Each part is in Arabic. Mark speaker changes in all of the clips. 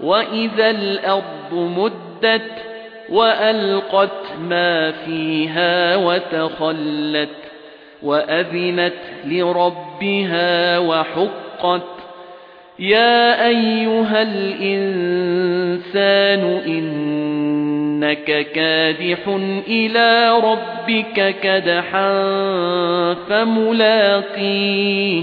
Speaker 1: وإذا الأرض مدت وألقت ما فيها وتخلت وأذنت لربها وحقت يا أيها الإنسان إنك كادح إلى ربك كدحا فملاقيه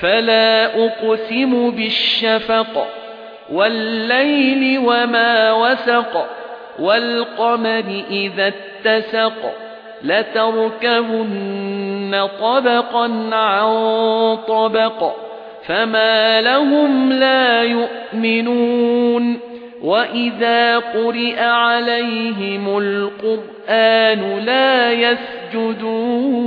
Speaker 1: فلا أقسم بالشفق والليل وما وسق والقمر إذا اتسق لتركبن طبقا عن طبق فما لهم لا يؤمنون وإذا قرئ عليهم القرآن لا يسجدون